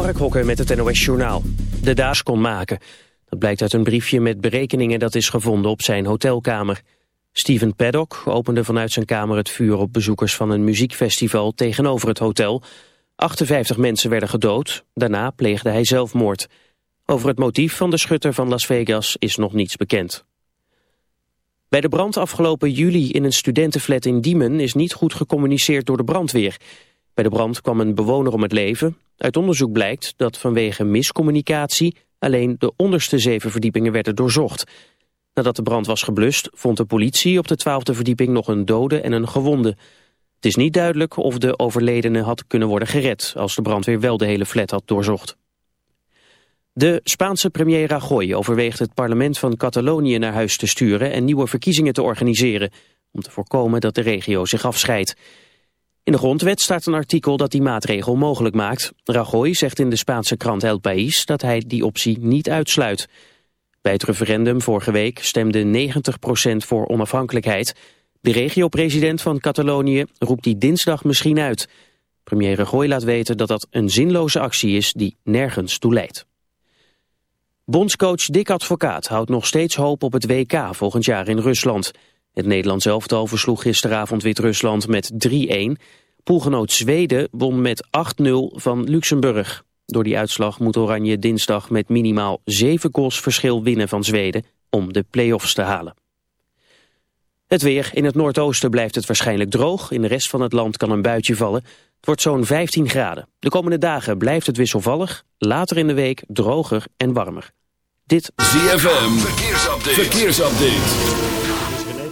Mark Hokker met het NOS Journaal. De Daas kon maken. Dat blijkt uit een briefje met berekeningen dat is gevonden op zijn hotelkamer. Steven Paddock opende vanuit zijn kamer het vuur op bezoekers van een muziekfestival tegenover het hotel. 58 mensen werden gedood, daarna pleegde hij zelfmoord. Over het motief van de schutter van Las Vegas is nog niets bekend. Bij de brand afgelopen juli in een studentenflat in Diemen is niet goed gecommuniceerd door de brandweer. Bij de brand kwam een bewoner om het leven. Uit onderzoek blijkt dat vanwege miscommunicatie alleen de onderste zeven verdiepingen werden doorzocht. Nadat de brand was geblust, vond de politie op de twaalfde verdieping nog een dode en een gewonde. Het is niet duidelijk of de overledene had kunnen worden gered als de brandweer wel de hele flat had doorzocht. De Spaanse premier Rajoy overweegt het parlement van Catalonië naar huis te sturen en nieuwe verkiezingen te organiseren, om te voorkomen dat de regio zich afscheidt. In de grondwet staat een artikel dat die maatregel mogelijk maakt. Rajoy zegt in de Spaanse krant El País dat hij die optie niet uitsluit. Bij het referendum vorige week stemde 90% voor onafhankelijkheid. De regio-president van Catalonië roept die dinsdag misschien uit. Premier Rajoy laat weten dat dat een zinloze actie is die nergens toe leidt. Bondscoach Dick Advocaat houdt nog steeds hoop op het WK volgend jaar in Rusland... Het Nederlands elftal versloeg gisteravond Wit-Rusland met 3-1. Poelgenoot Zweden won met 8-0 van Luxemburg. Door die uitslag moet Oranje dinsdag met minimaal 7 goals verschil winnen van Zweden om de play-offs te halen. Het weer. In het noordoosten blijft het waarschijnlijk droog. In de rest van het land kan een buitje vallen. Het wordt zo'n 15 graden. De komende dagen blijft het wisselvallig. Later in de week droger en warmer. Dit ZFM. Verkeersupdate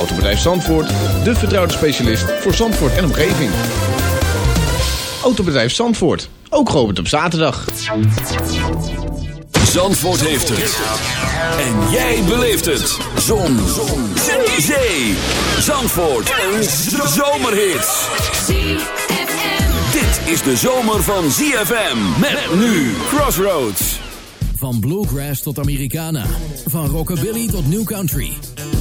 Autobedrijf Zandvoort, de vertrouwde specialist voor Zandvoort en omgeving. Autobedrijf Zandvoort, ook geopend op zaterdag. Zandvoort heeft het. En jij beleeft het. Zon. Zon. Zee. Zee. Zandvoort. Een zomerhit. Dit is de zomer van ZFM. Met nu Crossroads. Van bluegrass tot Americana. Van rockabilly tot new country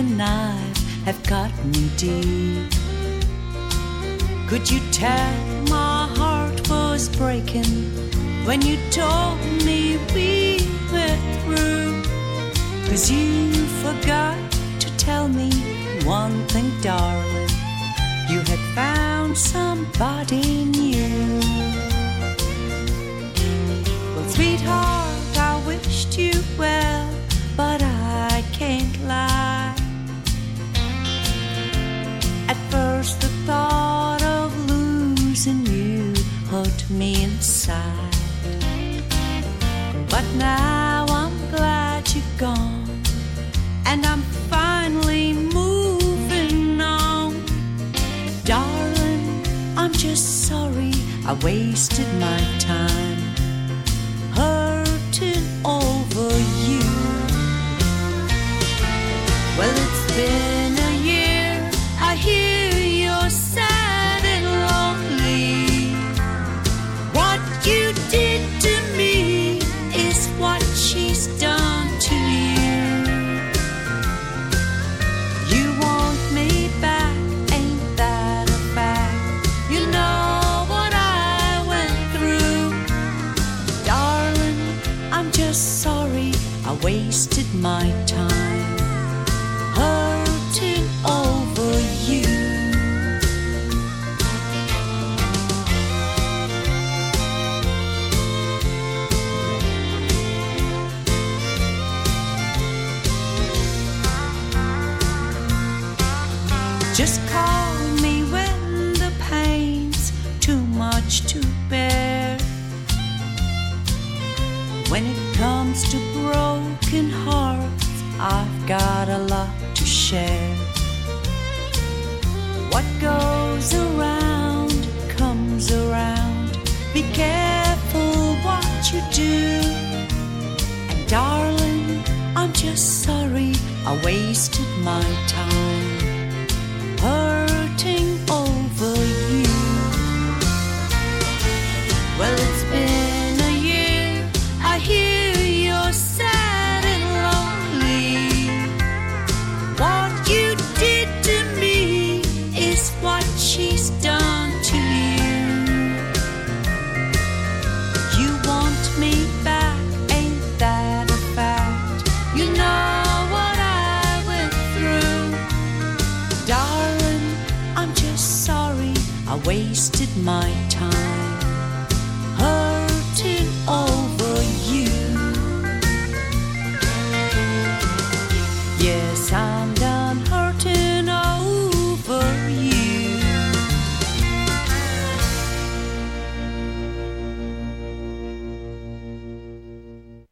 and knife have got me deep. Could you tell my heart was breaking when you told me we were through? Cause you forgot to tell me one thing, darling. You had found somebody new. Well, sweetheart, I wished you well, but I me inside. But now I'm glad you're gone, and I'm finally moving on. Darling, I'm just sorry I wasted my time.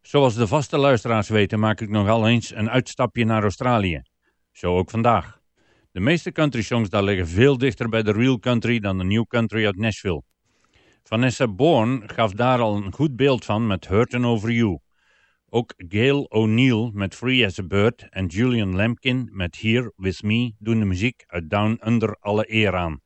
Zoals de vaste luisteraars weten maak ik nogal eens een uitstapje naar Australië. Zo ook vandaag. De meeste country songs daar liggen veel dichter bij de real country dan de new country uit Nashville. Vanessa Bourne gaf daar al een goed beeld van met Hurtin' Over You. Ook Gail O'Neill met Free as a Bird en Julian Lampkin met Here With Me doen de muziek uit Down Under alle eer aan.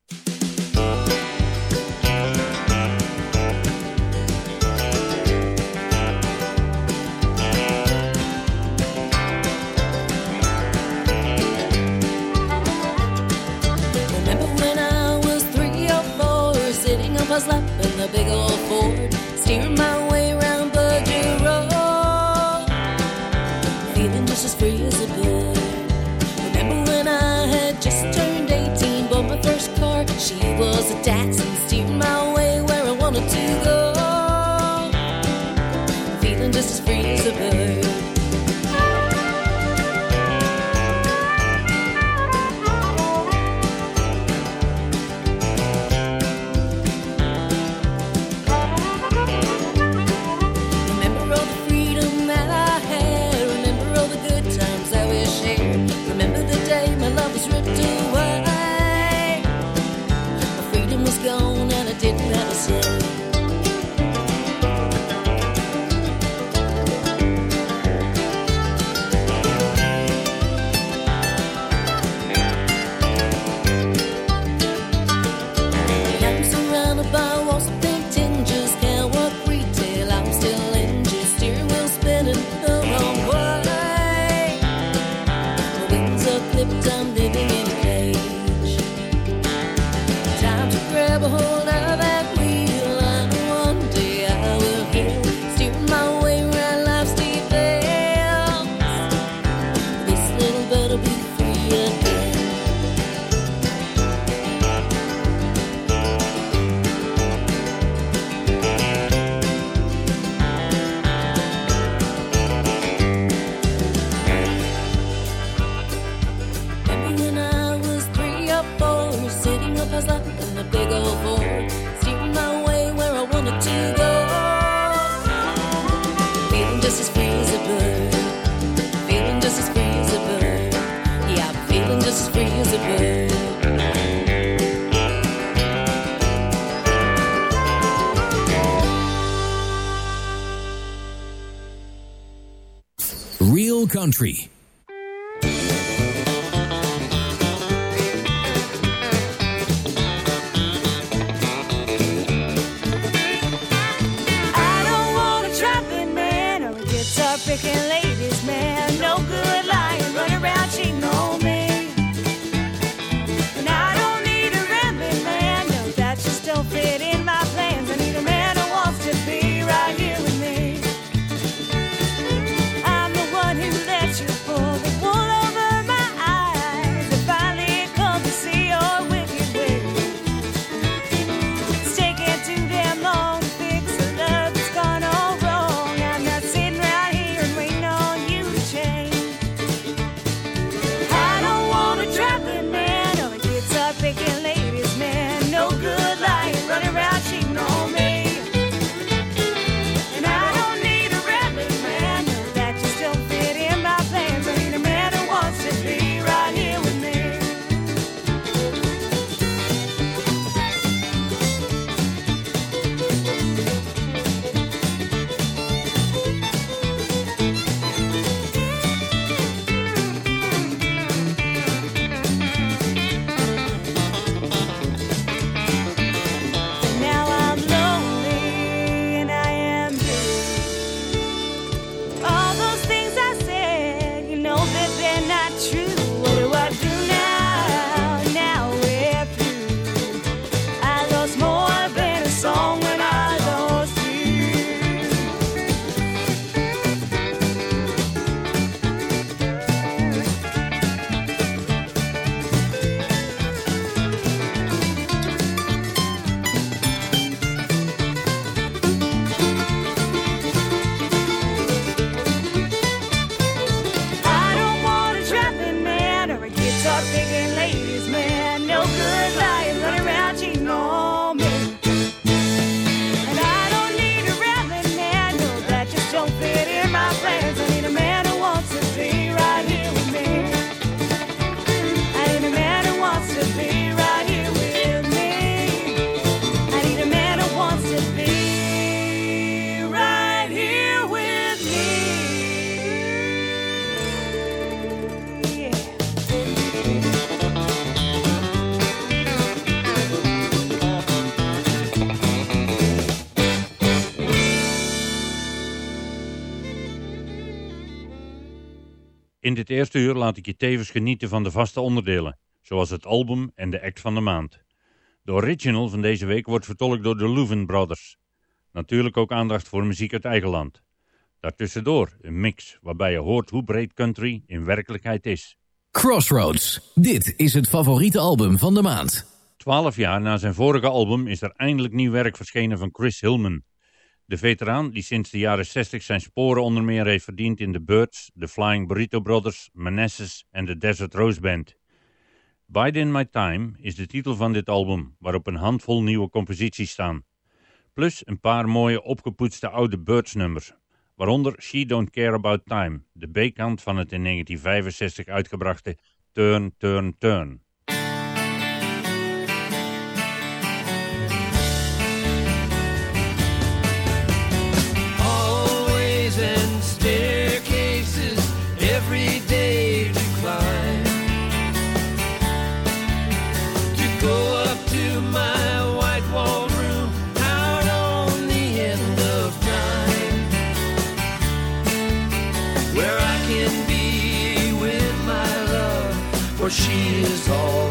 was a dancing, steering my way where I wanted to I'm living in In dit eerste uur laat ik je tevens genieten van de vaste onderdelen, zoals het album en de act van de maand. De original van deze week wordt vertolkt door de Leuven Brothers. Natuurlijk ook aandacht voor muziek uit eigen land. Daartussendoor een mix waarbij je hoort hoe breed country in werkelijkheid is. Crossroads, dit is het favoriete album van de maand. Twaalf jaar na zijn vorige album is er eindelijk nieuw werk verschenen van Chris Hillman. De veteraan die sinds de jaren 60 zijn sporen onder meer heeft verdiend in de Birds, de Flying Burrito Brothers, Manassas en de Desert Rose Band. Bide in My Time is de titel van dit album, waarop een handvol nieuwe composities staan. Plus een paar mooie opgepoetste oude Birds nummers, waaronder She Don't Care About Time, de B-kant van het in 1965 uitgebrachte Turn, Turn, Turn. she is all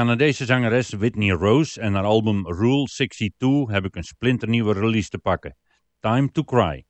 Canadese zangeres Whitney Rose en haar album Rule 62 heb ik een splinternieuwe release te pakken. Time to Cry.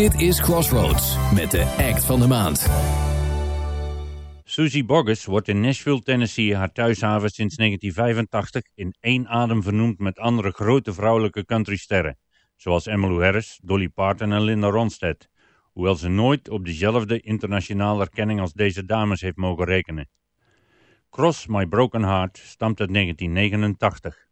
Dit is Crossroads met de act van de maand. Susie Borges wordt in Nashville, Tennessee, haar thuishaven sinds 1985, in één adem vernoemd met andere grote vrouwelijke countrysterren, zoals Emmylou Harris, Dolly Parton en Linda Ronstadt, hoewel ze nooit op dezelfde internationale erkenning als deze dames heeft mogen rekenen. Cross My Broken Heart stamt uit 1989.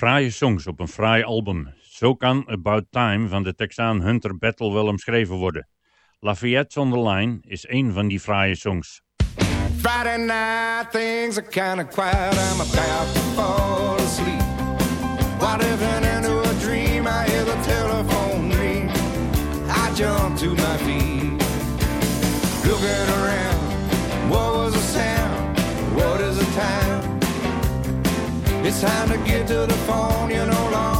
Fraaie songs op een fraai album. Zo kan About Time van de Texaan Hunter Battle wel omschreven worden. Lafayette's on the Line is een van die fraaie songs. Friday night, things are kind of quiet. I'm about to fall asleep. What Whatever into a dream, I hear the telephone ring. I jump to my feet. Looking around, what was the sound? It's time to get to the phone, you know, longer.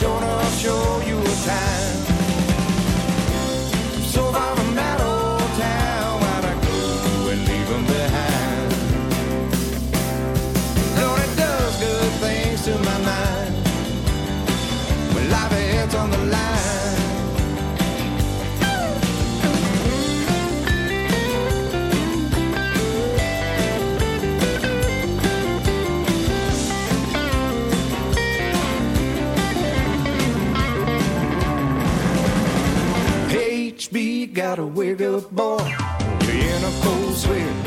sure enough show you a time. gotta wake up, boy. You're in a cold sweat.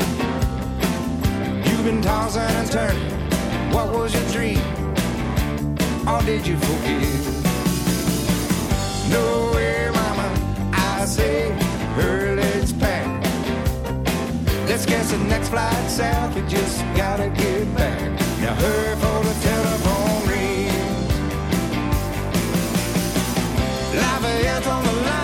You've been tossing and turning. What was your dream? Or did you forget? No way, mama. I say, hurry, let's pack. Let's catch the next flight south. We just gotta get back. Now hurry for the telephone rings. Life is on the line.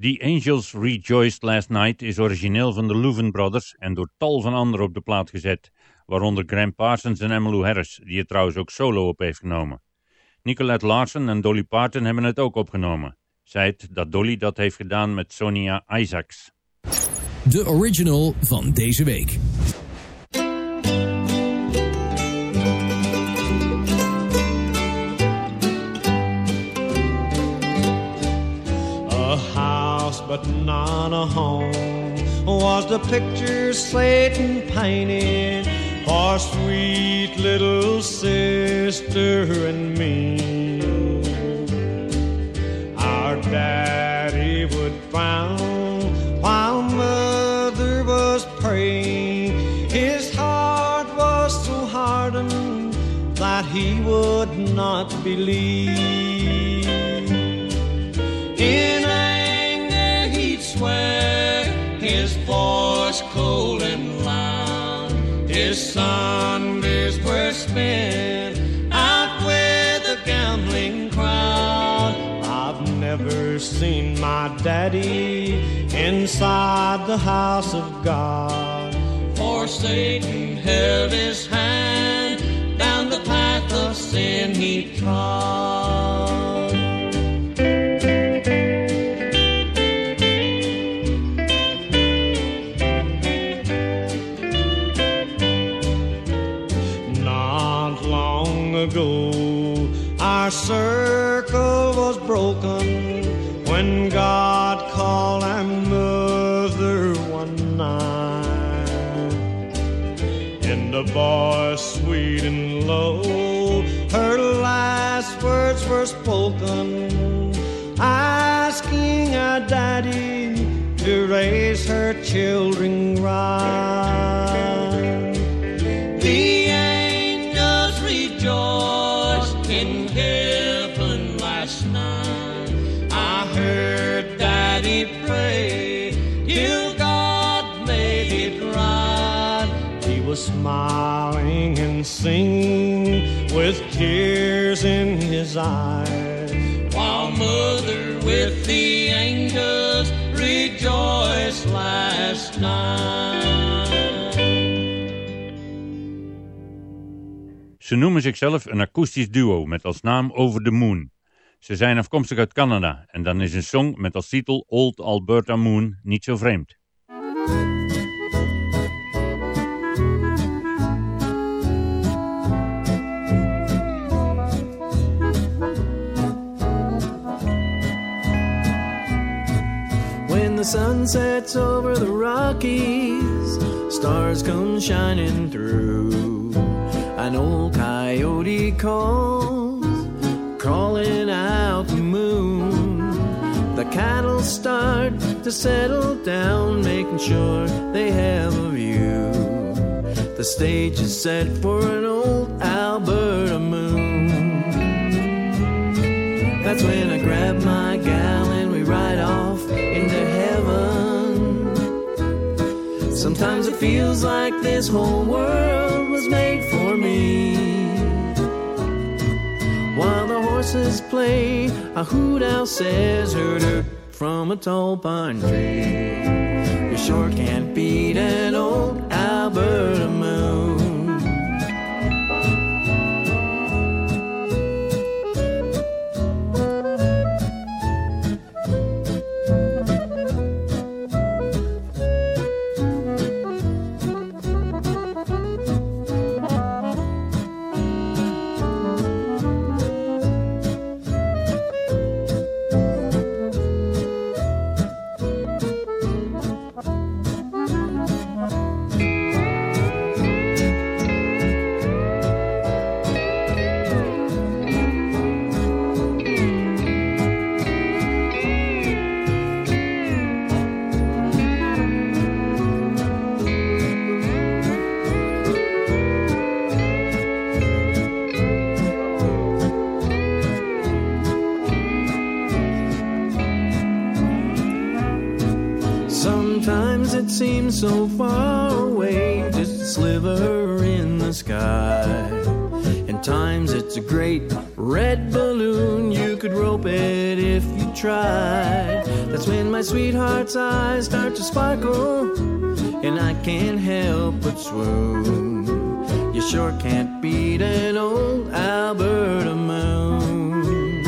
The Angels Rejoiced Last Night is origineel van de Leuven Brothers en door tal van anderen op de plaat gezet, waaronder Graham Parsons en Emmylou Harris, die het trouwens ook solo op heeft genomen. Nicolette Larsen en Dolly Parton hebben het ook opgenomen. het dat Dolly dat heeft gedaan met Sonia Isaacs. De original van deze week. house, but not a home. Was the picture Satan painted for sweet little sister and me? Our daddy would frown while mother was praying. His heart was so hardened that he would not believe. was cold and loud, His Sundays were spent out with a gambling crowd. I've never seen my daddy inside the house of God. For Satan held his hand down the path of sin he trod. When God called our mother one night, in the voice sweet and low, her last words were spoken, asking a daddy to raise her children right. with tears in his eyes. While mother with the angels rejoiced last night. Ze noemen zichzelf een akoestisch duo met als naam Over the Moon. Ze zijn afkomstig uit Canada en dan is een song met als titel Old Alberta Moon niet zo vreemd. sun sets over the Rockies, stars come shining through. An old coyote calls, calling out the moon. The cattle start to settle down, making sure they have a view. The stage is set for an old Alberta moon. That's when I grab my Sometimes it feels like this whole world was made for me. While the horses play, a hoot owl says, "Hoot from a tall pine tree. You sure can't beat an old sweetheart's eyes start to sparkle, and I can't help but swoon. You sure can't beat an old Alberta moon.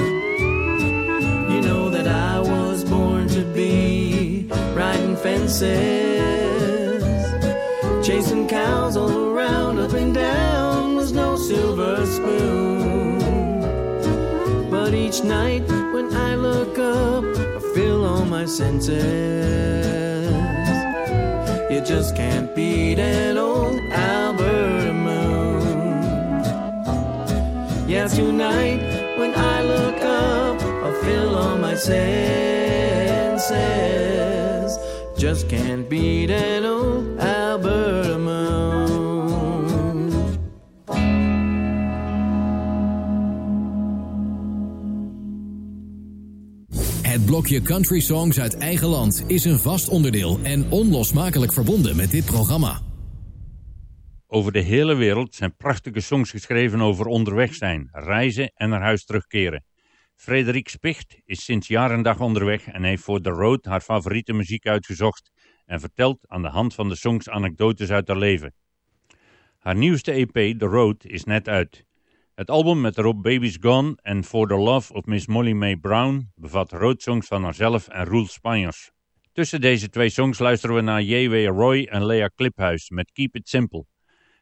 You know that I was born to be riding fences, chasing cows all around, up and down was no silver spoon. But each night senses. You just can't beat an old Alberta moon. Yeah, tonight when I look up, I feel all my senses. Just can't beat an old Albert. Je Country Songs uit eigen land is een vast onderdeel en onlosmakelijk verbonden met dit programma. Over de hele wereld zijn prachtige songs geschreven over onderweg zijn, reizen en naar huis terugkeren. Frederik Spicht is sinds jaar en dag onderweg en heeft voor The Road haar favoriete muziek uitgezocht en vertelt aan de hand van de songs anekdotes uit haar leven. Haar nieuwste EP, The Road, is net uit. Het album met Rob Baby's Gone en For the Love of Miss Molly Mae Brown bevat roodsongs van haarzelf en Roel Spanjers. Tussen deze twee songs luisteren we naar J.W. Roy en Lea Cliphuis met Keep It Simple.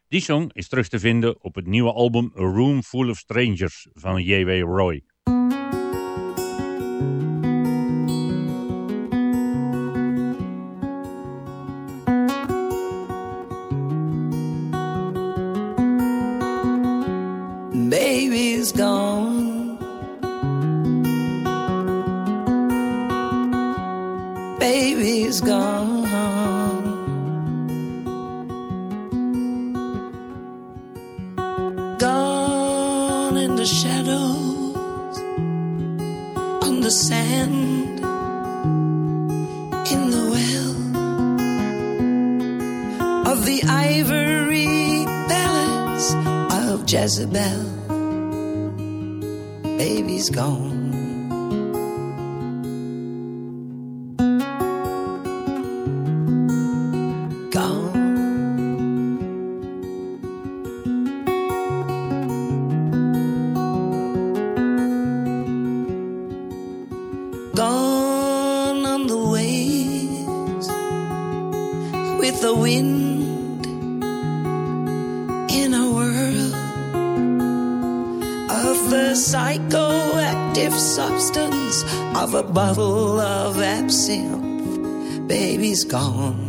Die song is terug te vinden op het nieuwe album A Room Full of Strangers van J.W. Roy. baby's gone. Gone in the shadows, on the sand, in the of the ivory palace of Jezebel. Baby's gone. a bottle of absinthe. Baby's gone.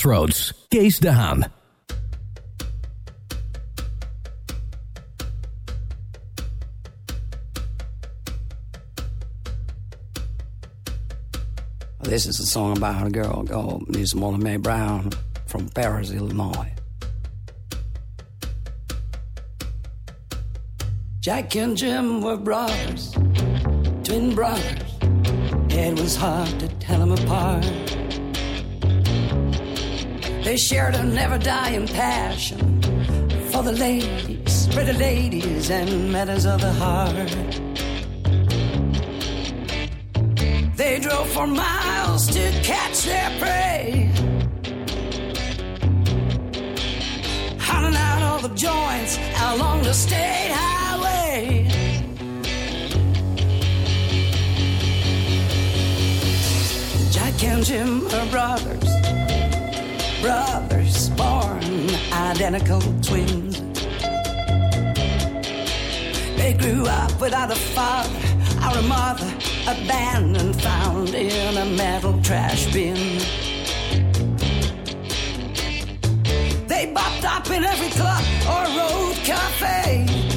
Crossroads, This is a song about a girl called Miss Molly Mae Brown from Paris, Illinois. Jack and Jim were brothers, twin brothers. It was hard to tell them apart. They shared a never dying passion for the ladies, pretty ladies, and matters of the heart. They drove for miles to catch their prey. Hunting out all the joints along the state highway. Jack and Jim, her brothers brothers born identical twins. They grew up without a father or a mother, abandoned, found in a metal trash bin. They bopped up in every club or road cafe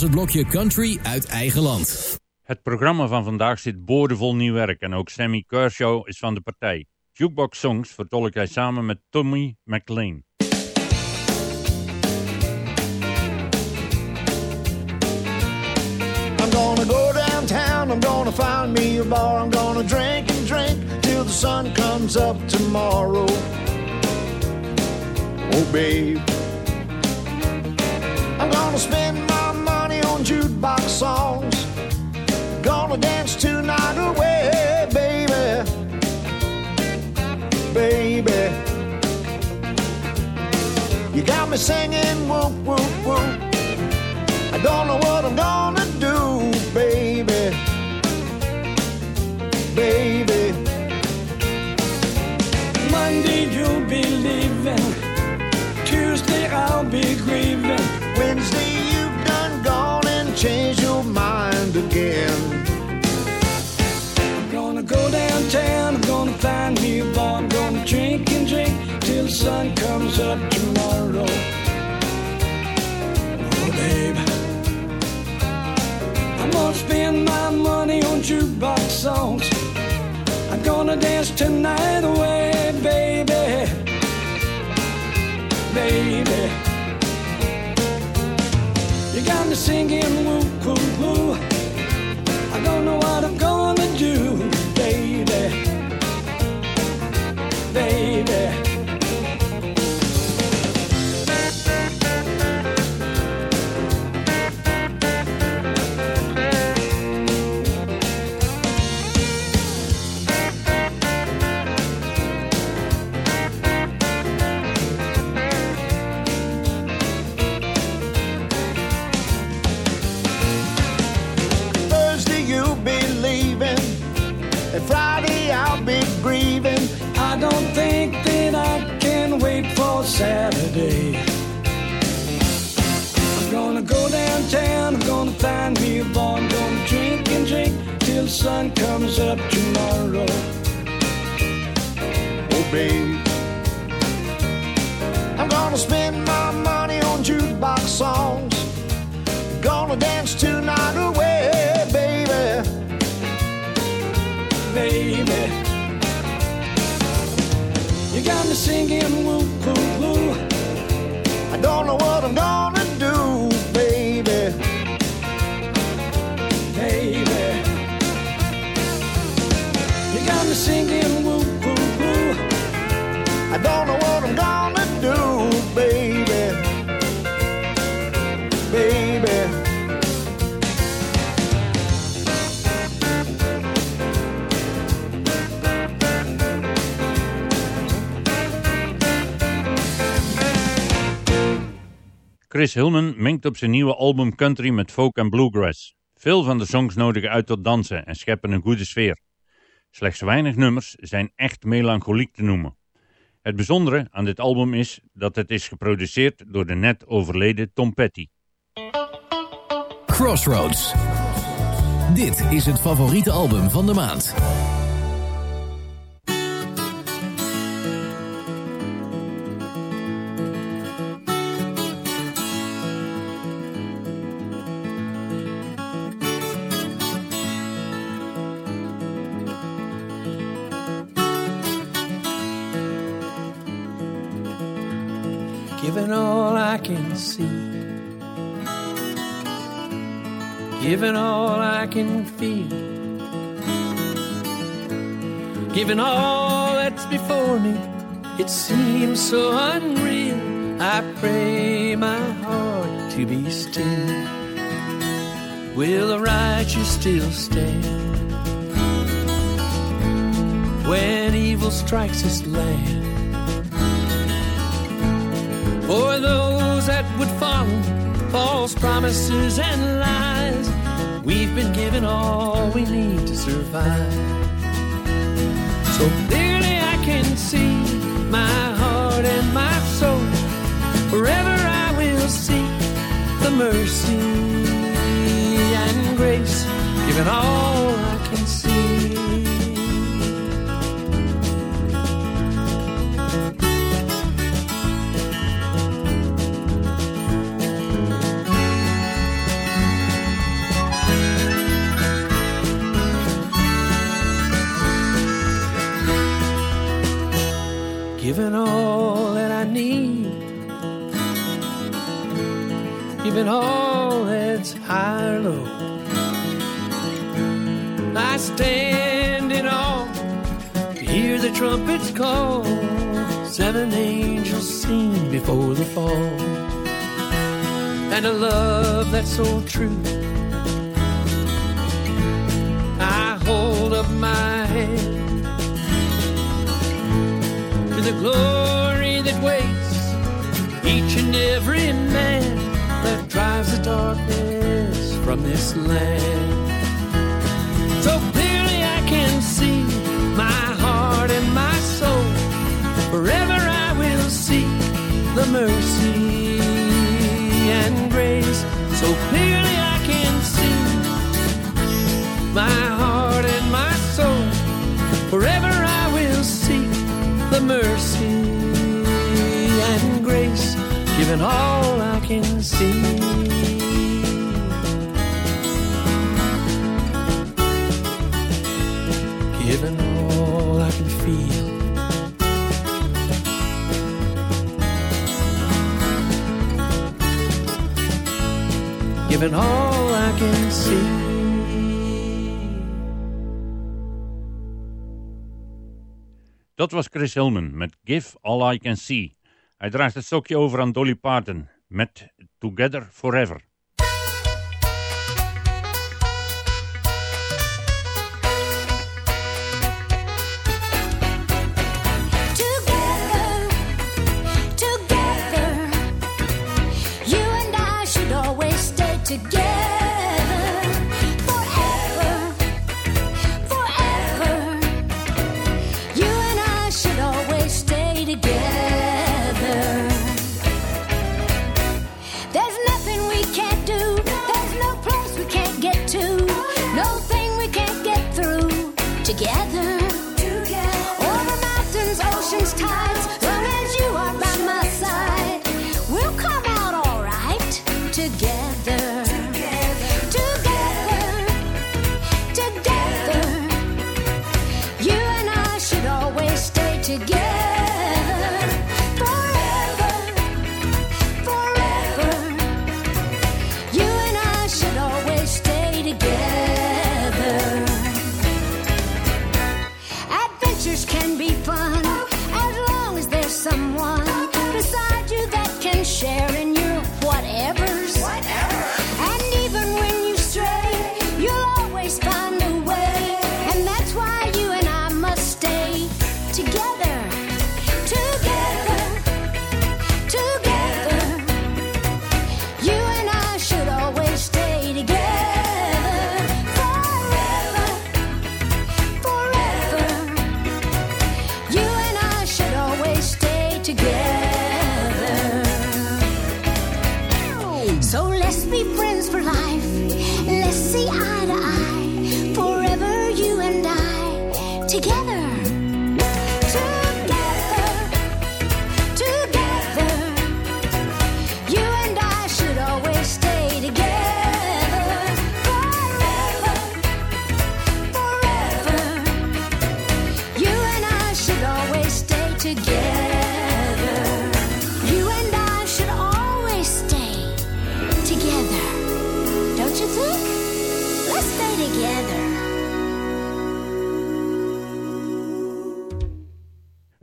was het blokje country uit eigen land. Het programma van vandaag zit boordevol nieuw werk en ook Sammy Kershaw is van de partij. Jukebox Songs vertolkt hij samen met Tommy McLean. I'm gonna go downtown, I'm gonna find me a bar, I'm gonna drink and drink till the sun comes up tomorrow. Oh babe, I'm gonna spend my jukebox songs. Gonna dance tonight away, baby. Baby. You got me singing whoop, whoop, whoop. I don't know what I'm gonna do, baby. Baby. Monday you'll be leaving, Tuesday I'll be grieving. again. I'm gonna go downtown, I'm gonna find me a bar, I'm gonna drink and drink till the sun comes up tomorrow. Oh, babe. I'm gonna spend my money on jukebox songs. I'm gonna dance tonight away, baby. Baby. You got me singing woo, woo, woo. find me born. Don't drink and drink till sun comes up tomorrow. Oh, babe. I'm gonna spend my money on jukebox songs. Gonna dance tonight away, baby. Baby. You got me singing woo, woo, woo. I don't know what I'm gonna Chris Hillman mengt op zijn nieuwe album country met folk en bluegrass. Veel van de songs nodigen uit tot dansen en scheppen een goede sfeer. Slechts weinig nummers zijn echt melancholiek te noemen. Het bijzondere aan dit album is dat het is geproduceerd door de net overleden Tom Petty. Crossroads. Dit is het favoriete album van de maand. can see, giving all I can feel, giving all that's before me. It seems so unreal. I pray my heart to be still. Will the righteous still stand? when evil strikes this land. For though that would follow false promises and lies. We've been given all we need to survive. So clearly I can see my heart and my soul. Forever I will seek the mercy and grace given all been all that I need. You've been all that's high or low. I stand in awe to hear the trumpets call. Seven angels sing before the fall. And a love that's so true glory that waits each and every man that drives the darkness from this land. So clearly I can see my heart and my soul. Forever I will seek the mercy and grace. So clearly I can see my heart and my soul. Forever mercy and grace, giving all I can see. Giving all I can feel. Giving all I can see. Dat was Chris Hillman met Give All I Can See. Hij draagt het stokje over aan Dolly Parton met Together Forever.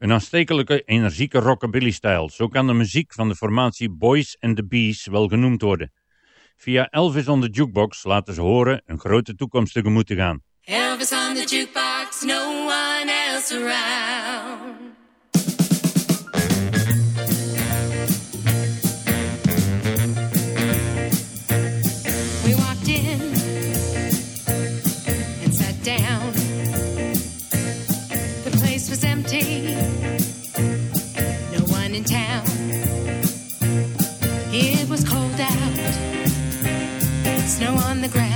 Een aanstekelijke, energieke rockabilly-stijl. Zo kan de muziek van de formatie Boys and the Bees wel genoemd worden. Via Elvis on the Jukebox laten ze horen een grote toekomst tegemoet te gaan. Elvis on the Jukebox, no one else around. snow on the ground.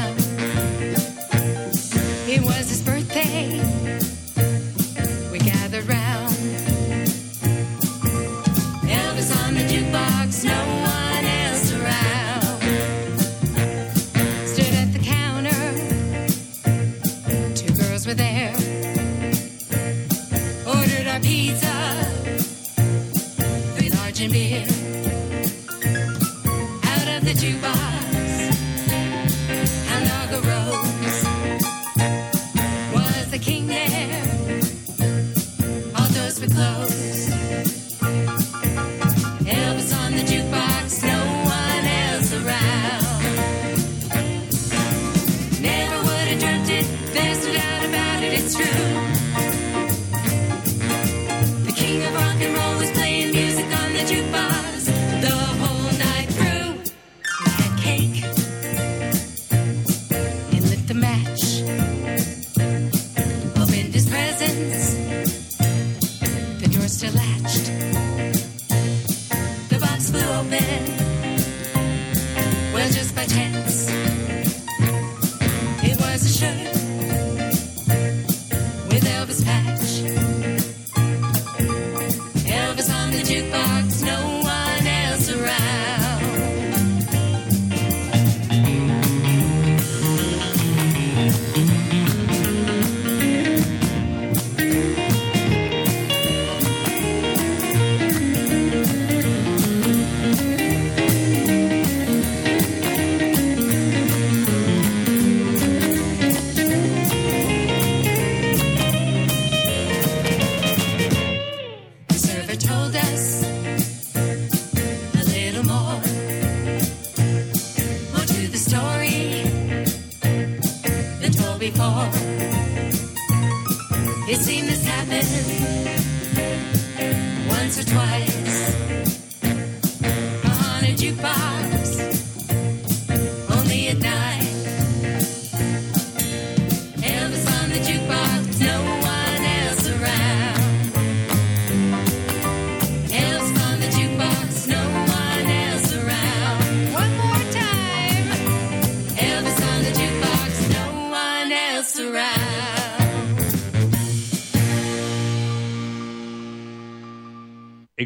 or twice.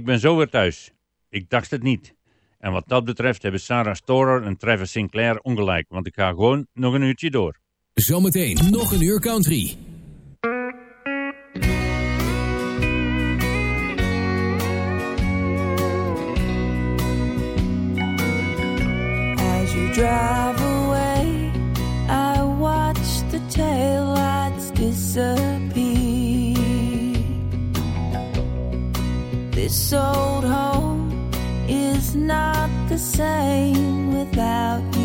Ik ben zo weer thuis. Ik dacht het niet. En wat dat betreft hebben Sarah Storer en Travis Sinclair ongelijk, want ik ga gewoon nog een uurtje door. Zometeen nog een uur country. As you drive away, I watch the taillights disappear. This old home is not the same without you.